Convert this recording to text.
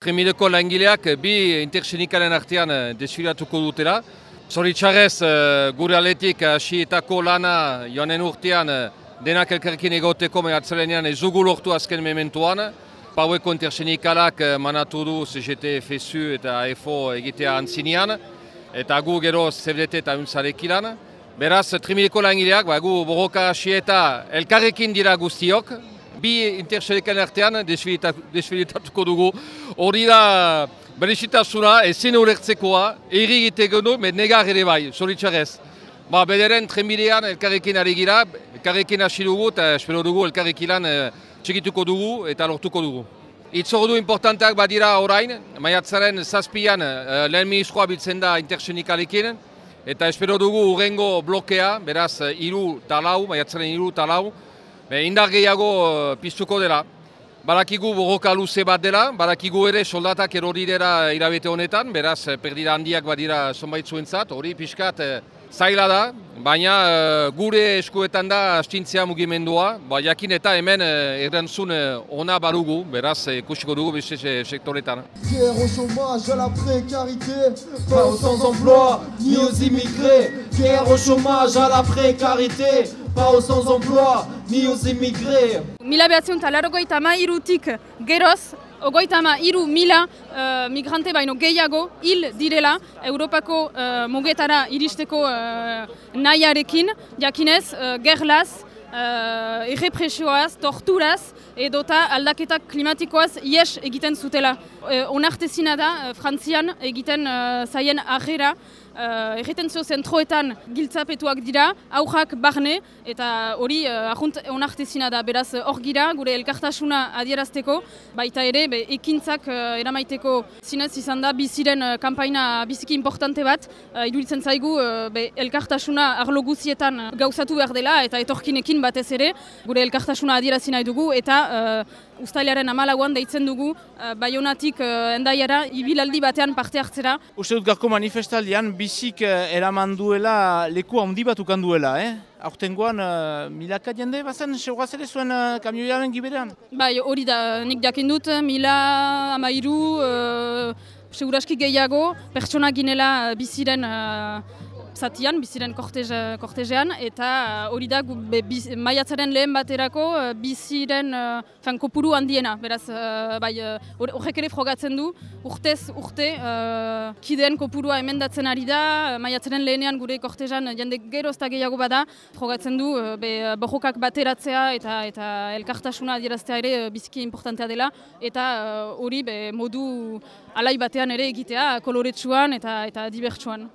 Tremideko langileak bi intersenikaren artean eh, desfilatuko dutela. Zoritxarrez eh, gure aletik hasietako lana joanen urtean eh, denak elkarrekin egoteko mehatzelenean ez dugu lortu azken mementuan. Paueko intersennikalak manatu du CGT, FSU eta EFO egitea antzinean. Eta gu gero ZFDT eta untzarekilan. Beraz, Tremideko langileak, ba, gu borroka hasieta elkarrekin dira guztiok, bi interxerekan artean desfilitatuko dugu. Hori da berezitasuna, ezin horretzekoa, erri egiteko du, med negar ere bai, zoritxarrez. Ba, bederen trenbidean elkarrekin ari gira, elkarrekin hasi dugu eta espero dugu elkarrekilan e, txikituko dugu eta lortuko dugu. Itzordu importanteak badira orain, maiatzaren zazpian e, lehen ministroa biltzen da intersenikalekin, eta espero dugu urrengo blokea, beraz, iru talau, maiatzaren iru talau, Be, indar gehiago uh, piztuko dela. Barakigu borroka luze bat dela, barakigu ere soldatak erori dira irabete honetan, beraz, eh, perdira handiak badira zonbait zuentzat, hori pixkat eh, zaila da, baina uh, gure eskuetan da astintzea mugimendua, ba, jakin eta hemen uh, errantzun ona barugu, beraz, ikusiko dugu beste sektoretan. Guerre au chômage, à la précarité, pas aux sans-emploi, ni aux immigrés. Guerre au chômage, à la précarité, pas aux sans-emploi, ni aux immigrés. Mila behatziun eta larogoita ama irutik geroz, ogoita ama iru mila uh, migrante baino gehiago hil direla Europako uh, mugetara iristeko uh, nahiarekin, jakinez, uh, gerlaz, uh, errepresioaz, torturaz, edota aldaketak klimatikoaz ies egiten zutela. Uh, onartezina da, uh, Frantzian egiten uh, zaien ahera, uh, erretentzio zentroetan giltzapetuak dira, aurrak barne, eta hori uh, ahunt onartezina da, beraz hor gira, gure elkartasuna adierazteko, baita ere, be, ekintzak uh, eramaiteko zinez izan da, biziren uh, kampaina biziki importante bat, uh, iruditzen zaigu, uh, be, elkartasuna arlo guzietan gauzatu behar dela, eta etorkinekin batez ere, gure elkartasuna adierazi nahi dugu, eta uh, Uztailaren amalauan deitzen dugu uh, Baionatik uh, endaiara ibilaldi batean parte hartzera. Uste dut garko manifestaldian bizik uh, eraman duela leku handi bat ukan duela, eh? Aurten goan, uh, milaka jende bazen, seguraz ere zuen uh, kamioiaren giberean? Bai, hori da, nik jakin dut, mila amairu, uh, seguraski gehiago, pertsona ginela biziren zatian, biziren kortezean, eta uh, hori da maiatzaren lehen baterako uh, biziren uh, kopuru handiena. Beraz, bai, horrek ere frogatzen du, urtez urte, uh, kideen kopurua emendatzen ari da, maiatzaren lehenean gure kortezean jende geroz eta gehiago bada, frogatzen du, uh, be, bohokak bateratzea eta eta elkartasuna adieraztea ere uh, biziki importantea dela, eta hori uh, modu alai batean ere egitea koloretsuan eta eta dibertsuan.